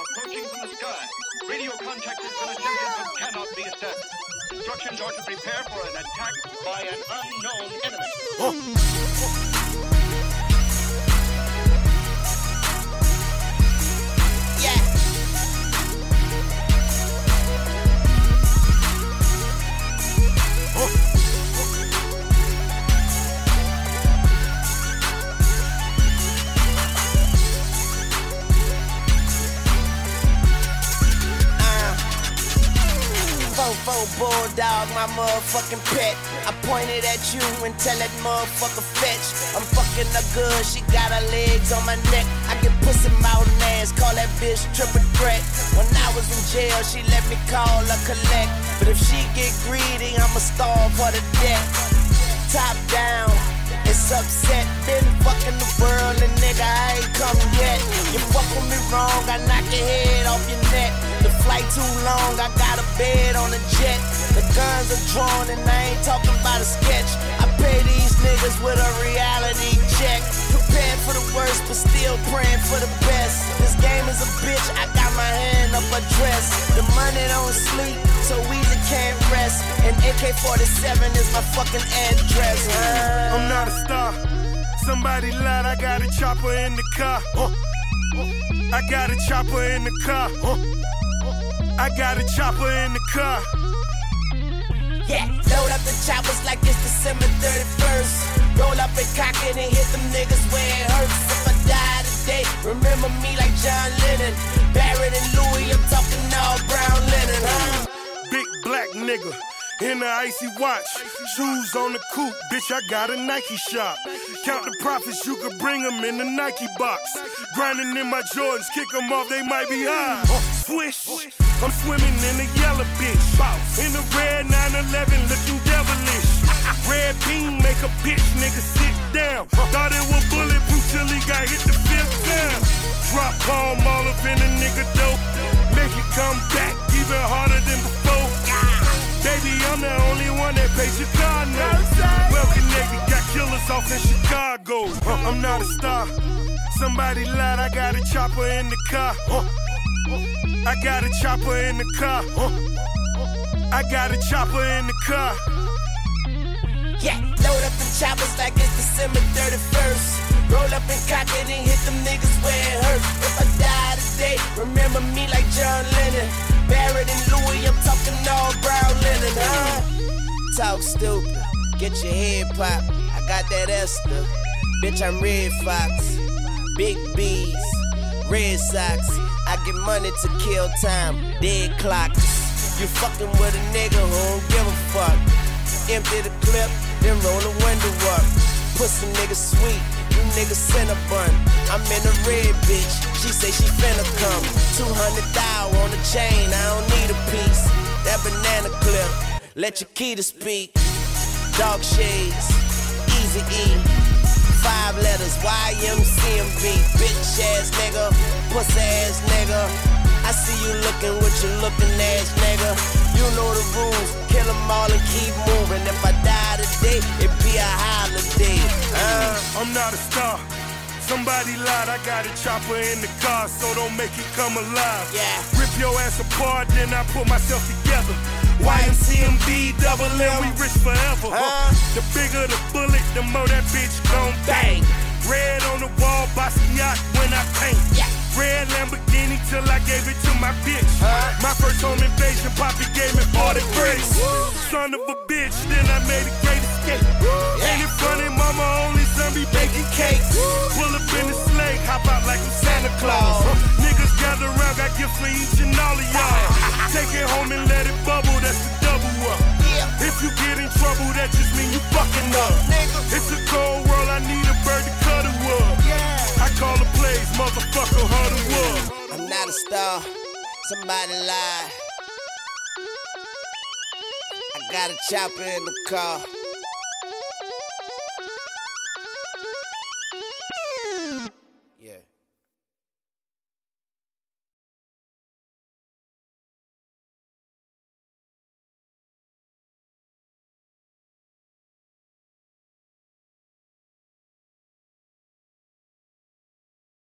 approaching from the sky. Radio contact has been but cannot be established. Instructions are to prepare for an attack by an unknown enemy. Yeah. Fofo bulldog, my motherfucking pet. I pointed at you and tell that motherfucker fetch. I'm fucking her good, she got her legs on my neck. I get pussy mouth and ass, call that bitch triple threat. When I was in jail, she let me call her collect. But if she get greedy, I'ma starve her to death. Top down, it's upset. Been fucking the world and nigga, I ain't come yet. You fuck with me wrong, I knock your head off your neck. The flight too long, guns are drawn and I ain't talking about a sketch. I pay these niggas with a reality check. Prepared for the worst, but still praying for the best. This game is a bitch, I got my hand up a dress. The money don't sleep, so Weezy can't rest. And AK 47 is my fucking address. huh? I'm not a star. Somebody lied, I got a chopper in the car. Huh. I got a chopper in the car. Huh. I got a chopper in the car. Yeah, load up the choppers like it's December 31st. Roll up and cock it and hit them niggas where it hurts. If I die today, remember me like John Lennon. Barrett and Louis, I'm talking all brown linen, huh? Big black nigga in the icy watch. Shoes on the coupe, bitch, I got a Nike shop. Count the profits, you could bring them in the Nike box. Grinding in my Jordans, kick them off, they might be high. Uh, swish, I'm swimming in the yellow bitch. In the red 911, looking devilish. Red beam make a bitch nigga sit down. Thought it was bulletproof till he got hit the fifth time. Drop palm all up in a nigga dope. Make it come back even harder Connected, got killers off in Chicago. Uh, I'm not a star. Somebody lied, I got a chopper in the car. Uh, I got a chopper in the car. Uh, I got a chopper in the car. Yeah, load up the choppers like it's December 31st. Roll up and cock it and hit them niggas where it hurts. If I die today, remember me like John Lennon. Barrett and Louis, I'm talking all brown linen, huh? Talk stupid, get your head popped. I got that Esther. Bitch, I'm Redd Foxx. Big B's, Red Sox. I get money to kill time, dead clocks. You fucking with a nigga who don't give a fuck. Empty the clip, then roll the window up. Pussy nigga sweet, you niggas Cinnabon. I'm in a red bitch, she say she finna come. 200 thou on the chain, I don't need a piece. That banana clip, let your key to speak. Dog shades, easy E. Five letters, YMCMB. Bitch ass nigga, pussy ass nigga. I see you looking what you looking ass nigga. You know the rules, kill 'em all and keep moving. If I die today, it be a holiday. Uh, I'm not a star. Somebody lied, I got a chopper in the car, so don't make it come alive. Yeah. Rip your ass apart, then I put myself together. YMCMB, double M, we rich forever. Huh? The bigger the bullet, the more that bitch gon' bang. Red on the wall, Basquiat when I paint. Yeah. Red Lamborghini till I gave it to my bitch. Huh? My first home invasion, Poppy gave me 40 bricks. Son of a bitch, then I made a great escape. Ain't it funny, mama only son be baking cakes. Pull up in the sleigh, hop out like I'm Santa Claus. Niggas gather around, got gifts for each up. It's a cold world, I need a bird to cut a wood. I call the plays, motherfucker, hard wood. I'm not a star. Somebody lied. I got a chopper in the car.